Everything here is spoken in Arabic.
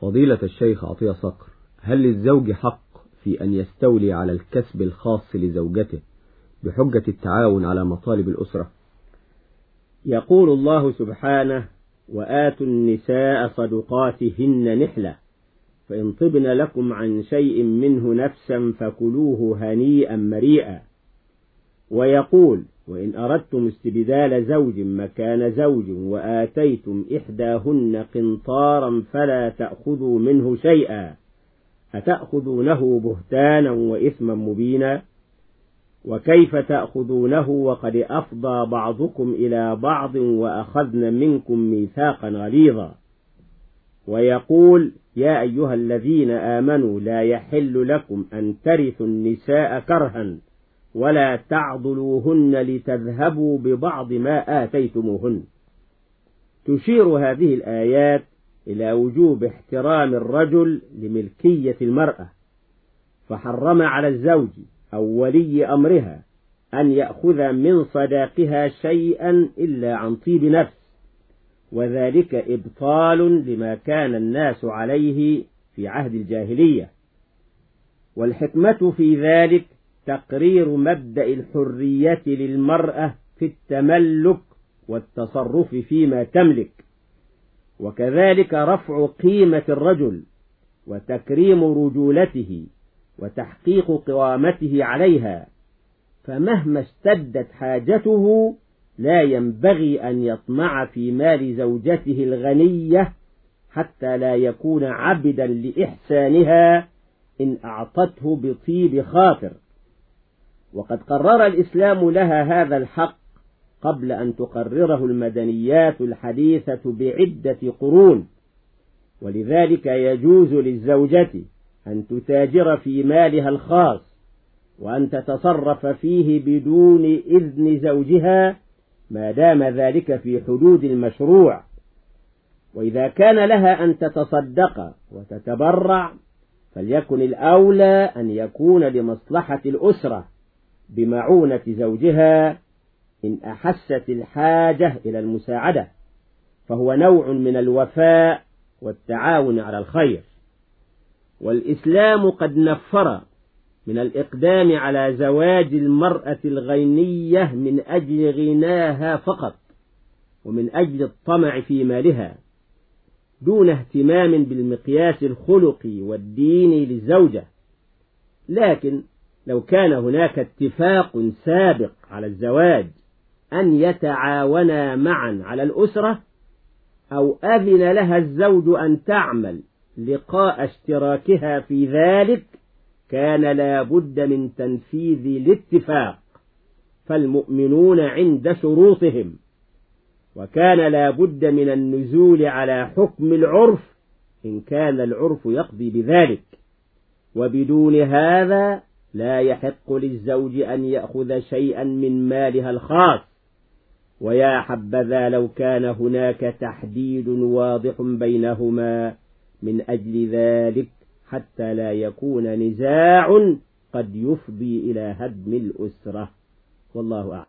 فضيلة الشيخ عطية صقر هل للزوج حق في أن يستولي على الكسب الخاص لزوجته بحجة التعاون على مطالب الأسرة؟ يقول الله سبحانه وآتوا النساء صدقاتهن نحلة فإن طبن لكم عن شيء منه نفسا فكلوه هنيئا مريئا. ويقول وإن أردتم استبدال زوج مكان زوج وآتيتم إحداهن قنطارا فلا تأخذوا منه شيئا أتأخذونه بهتانا وإثما مبينا؟ وكيف تأخذونه وقد أفضى بعضكم إلى بعض وأخذن منكم ميثاقا غليظا؟ ويقول يا أيها الذين آمنوا لا يحل لكم أن ترثوا النساء كرها ولا تعضلوهن لتذهبوا ببعض ما آتيتموهن. تشير هذه الآيات إلى وجوب احترام الرجل لملكية المرأة فحرم على الزوج أو ولي أمرها أن يأخذ من صداقها شيئا إلا عن طيب نفس وذلك إبطال لما كان الناس عليه في عهد الجاهلية. والحكمة في ذلك تقرير مبدأ الحرية للمرأة في التملك والتصرف فيما تملك. وكذلك رفع قيمة الرجل وتكريم رجولته وتحقيق قوامته عليها. فمهما اشتدت حاجته لا ينبغي أن يطمع في مال زوجته الغنية حتى لا يكون عبدا لإحسانها إن أعطته بطيب خاطر. وقد قرر الإسلام لها هذا الحق قبل أن تقرره المدنيات الحديثة بعدة قرون ولذلك يجوز للزوجة أن تتاجر في مالها الخاص وأن تتصرف فيه بدون إذن زوجها ما دام ذلك في حدود المشروع. وإذا كان لها أن تتصدق وتتبرع فليكن الأولى أن يكون لمصلحة الأسرة. بمعونة زوجها إن أحست الحاجة إلى المساعدة فهو نوع من الوفاء والتعاون على الخير. والإسلام قد نفر من الإقدام على زواج المرأة الغنية من أجل غناها فقط ومن أجل الطمع في مالها دون اهتمام بالمقياس الخلقي والديني للزوجة. لكن لو كان هناك اتفاق سابق على الزواج أن يتعاونا معا على الأسرة أو أذن لها الزوج أن تعمل لقاء اشتراكها في ذلك كان لا بد من تنفيذ الاتفاق فالمؤمنون عند شروطهم. وكان لا بد من النزول على حكم العرف إن كان العرف يقضي بذلك. وبدون هذا لا يحق للزوج أن يأخذ شيئا من مالها الخاص. ويا حبذا لو كان هناك تحديد واضح بينهما من أجل ذلك حتى لا يكون نزاع قد يفضي إلى هدم الأسرة. والله أعلم.